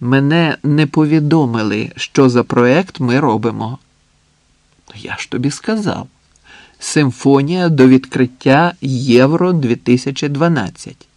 Мене не повідомили, що за проект ми робимо. Я ж тобі сказав. Симфонія до відкриття Євро 2012.